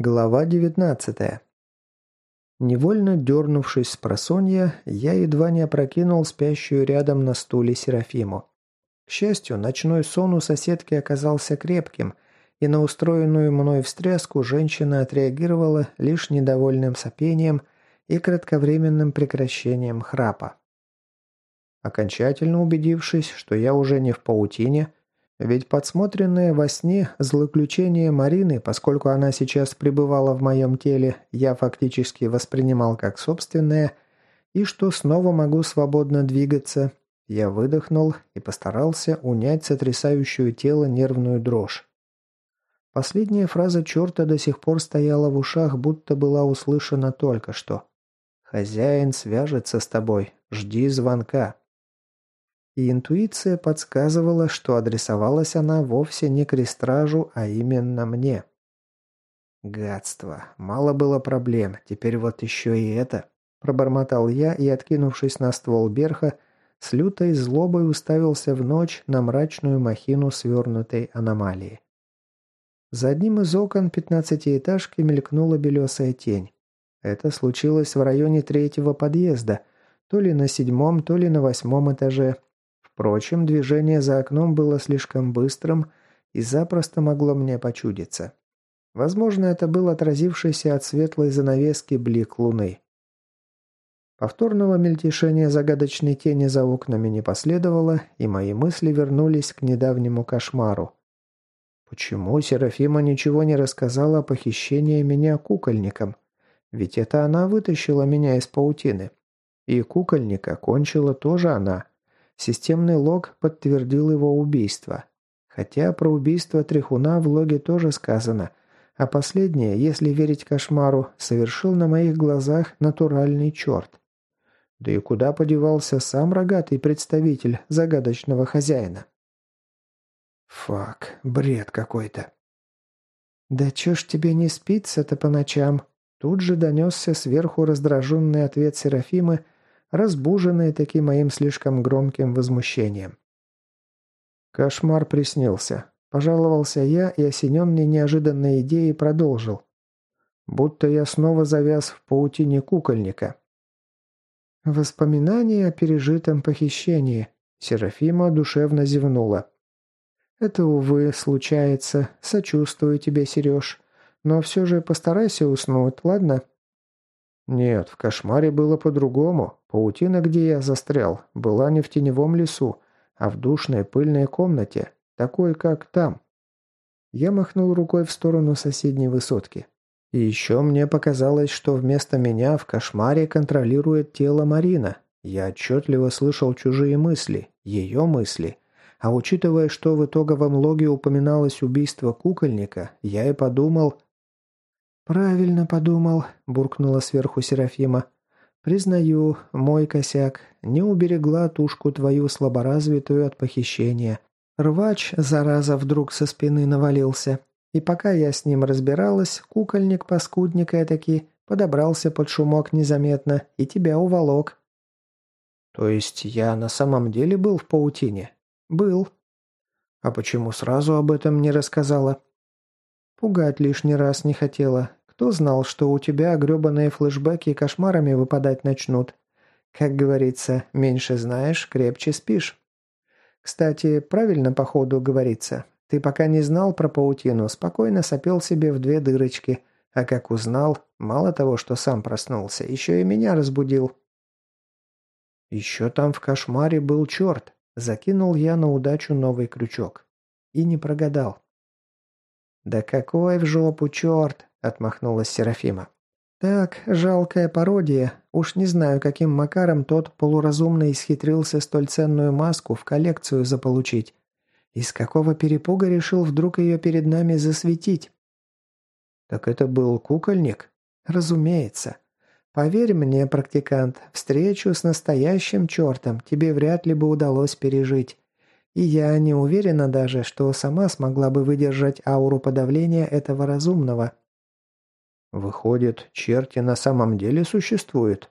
Глава 19 Невольно дернувшись с просонья, я едва не опрокинул спящую рядом на стуле Серафиму. К счастью, ночной сон у соседки оказался крепким, и на устроенную мной встряску женщина отреагировала лишь недовольным сопением и кратковременным прекращением храпа. Окончательно убедившись, что я уже не в паутине, ведь подсмотренное во сне злоключение Марины, поскольку она сейчас пребывала в моем теле, я фактически воспринимал как собственное, и что снова могу свободно двигаться, я выдохнул и постарался унять сотрясающую тело нервную дрожь. Последняя фраза черта до сих пор стояла в ушах, будто была услышана только что. «Хозяин свяжется с тобой. Жди звонка» и интуиция подсказывала, что адресовалась она вовсе не крестражу, а именно мне. «Гадство. Мало было проблем. Теперь вот еще и это», – пробормотал я и, откинувшись на ствол берха, с лютой злобой уставился в ночь на мрачную махину свернутой аномалии. За одним из окон пятнадцатиэтажки мелькнула белесая тень. Это случилось в районе третьего подъезда, то ли на седьмом, то ли на восьмом этаже, Впрочем, движение за окном было слишком быстрым и запросто могло мне почудиться. Возможно, это был отразившийся от светлой занавески блик луны. Повторного мельтешения загадочной тени за окнами не последовало, и мои мысли вернулись к недавнему кошмару. Почему Серафима ничего не рассказала о похищении меня кукольником? Ведь это она вытащила меня из паутины. И кукольника кончила тоже она. Системный лог подтвердил его убийство. Хотя про убийство Трехуна в логе тоже сказано, а последнее, если верить кошмару, совершил на моих глазах натуральный черт. Да и куда подевался сам рогатый представитель загадочного хозяина? Фак, бред какой-то. «Да чё ж тебе не спится-то по ночам?» Тут же донесся сверху раздраженный ответ Серафимы – разбуженные таким моим слишком громким возмущением. Кошмар приснился. Пожаловался я и, осененный неожиданной идеей, продолжил. Будто я снова завяз в паутине кукольника. Воспоминания о пережитом похищении. Серафима душевно зевнула. «Это, увы, случается. Сочувствую тебе, Сереж. Но все же постарайся уснуть, ладно?» Нет, в кошмаре было по-другому. Паутина, где я застрял, была не в теневом лесу, а в душной пыльной комнате, такой, как там. Я махнул рукой в сторону соседней высотки. И еще мне показалось, что вместо меня в кошмаре контролирует тело Марина. Я отчетливо слышал чужие мысли, ее мысли. А учитывая, что в итоговом логе упоминалось убийство кукольника, я и подумал, «Правильно подумал», – буркнула сверху Серафима. «Признаю, мой косяк. Не уберегла тушку твою слаборазвитую от похищения. Рвач, зараза, вдруг со спины навалился. И пока я с ним разбиралась, кукольник-паскудник этакий подобрался под шумок незаметно и тебя уволок». «То есть я на самом деле был в паутине?» «Был». «А почему сразу об этом не рассказала?» «Пугать лишний раз не хотела. Кто знал, что у тебя гребаные флешбеки кошмарами выпадать начнут? Как говорится, меньше знаешь, крепче спишь. Кстати, правильно по ходу говорится. Ты пока не знал про паутину, спокойно сопел себе в две дырочки, а как узнал, мало того, что сам проснулся, еще и меня разбудил. Еще там в кошмаре был черт. Закинул я на удачу новый крючок. И не прогадал. «Да какой в жопу черт!» – отмахнулась Серафима. «Так, жалкая пародия. Уж не знаю, каким макаром тот полуразумный исхитрился столь ценную маску в коллекцию заполучить. Из какого перепуга решил вдруг ее перед нами засветить?» «Так это был кукольник?» «Разумеется. Поверь мне, практикант, встречу с настоящим чертом тебе вряд ли бы удалось пережить. И я не уверена даже, что сама смогла бы выдержать ауру подавления этого разумного». Выходит, черти на самом деле существуют?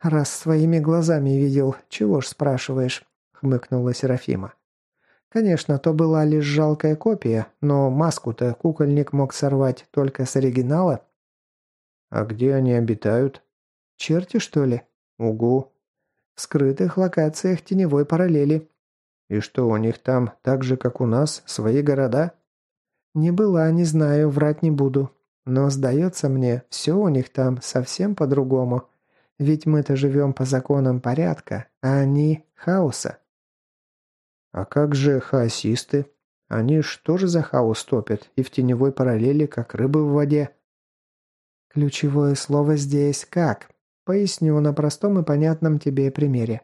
Раз своими глазами видел, чего ж спрашиваешь? хмыкнула Серафима. Конечно, то была лишь жалкая копия, но маску-то кукольник мог сорвать только с оригинала. А где они обитают? Черти, что ли? Угу. В скрытых локациях теневой параллели. И что, у них там, так же, как у нас, свои города? Не была, не знаю, врать не буду. Но, сдается мне, все у них там совсем по-другому. Ведь мы-то живем по законам порядка, а они – хаоса. А как же хаосисты? Они ж тоже за хаос топят и в теневой параллели, как рыбы в воде. Ключевое слово здесь «как». Поясню на простом и понятном тебе примере.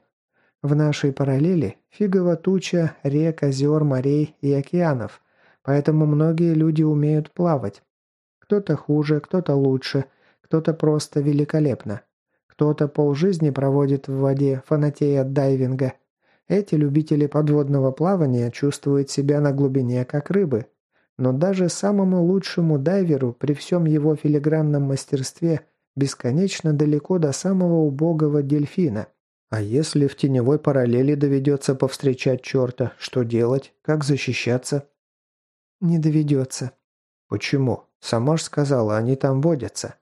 В нашей параллели фигово туча рек, озер, морей и океанов, поэтому многие люди умеют плавать. Кто-то хуже, кто-то лучше, кто-то просто великолепно. Кто-то полжизни проводит в воде, фанатея от дайвинга – эти любители подводного плавания чувствуют себя на глубине как рыбы. Но даже самому лучшему дайверу при всем его филигранном мастерстве бесконечно далеко до самого убогого дельфина. А если в теневой параллели доведется повстречать черта, что делать? Как защищаться? Не доведется. Почему? Сама ж сказала, они там водятся.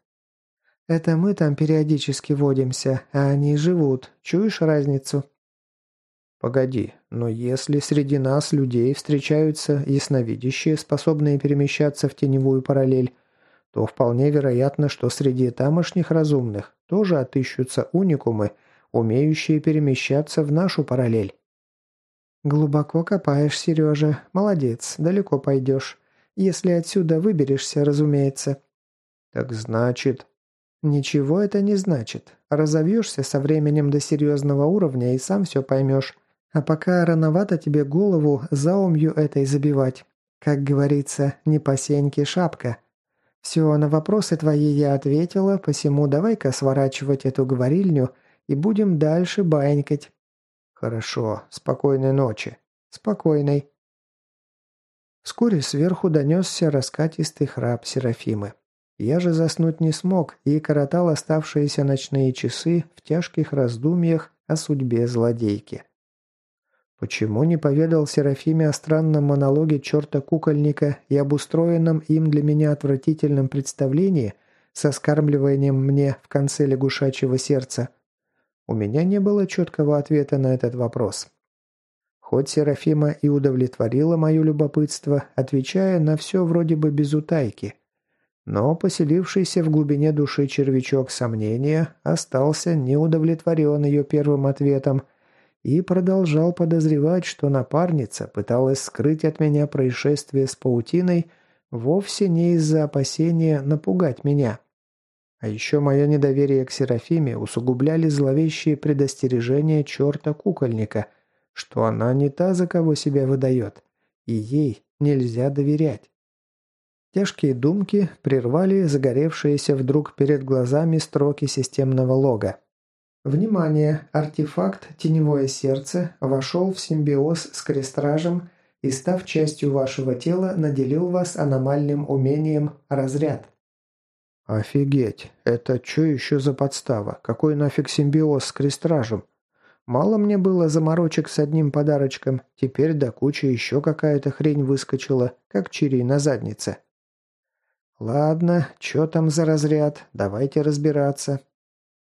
Это мы там периодически водимся, а они живут. Чуешь разницу? Погоди, но если среди нас, людей, встречаются ясновидящие, способные перемещаться в теневую параллель, то вполне вероятно, что среди тамошних разумных тоже отыщутся уникумы, умеющие перемещаться в нашу параллель. «Глубоко копаешь, Сережа. Молодец, далеко пойдешь. Если отсюда выберешься, разумеется». «Так значит...» «Ничего это не значит. Разовьешься со временем до серьезного уровня и сам все поймешь. А пока рановато тебе голову заумью этой забивать. Как говорится, не по сеньке шапка. Все, на вопросы твои я ответила, посему давай-ка сворачивать эту говорильню и будем дальше банькать. Хорошо. Спокойной ночи. Спокойной. Вскоре сверху донесся раскатистый храп Серафимы. Я же заснуть не смог и коротал оставшиеся ночные часы в тяжких раздумьях о судьбе злодейки. Почему не поведал Серафиме о странном монологе черта-кукольника и об устроенном им для меня отвратительном представлении со скармливанием мне в конце лягушачьего сердца? У меня не было четкого ответа на этот вопрос. Хоть Серафима и удовлетворила мое любопытство, отвечая на все вроде бы без утайки, но поселившийся в глубине души червячок сомнения остался неудовлетворен ее первым ответом – и продолжал подозревать, что напарница пыталась скрыть от меня происшествие с паутиной вовсе не из-за опасения напугать меня. А еще мое недоверие к Серафиме усугубляли зловещие предостережения черта-кукольника, что она не та, за кого себя выдает, и ей нельзя доверять. Тяжкие думки прервали загоревшиеся вдруг перед глазами строки системного лога. Внимание! Артефакт «Теневое сердце» вошел в симбиоз с крестражем и, став частью вашего тела, наделил вас аномальным умением «Разряд». «Офигеть! Это что еще за подстава? Какой нафиг симбиоз с крестражем? Мало мне было заморочек с одним подарочком, теперь до кучи еще какая-то хрень выскочила, как чири на заднице». «Ладно, что там за разряд? Давайте разбираться».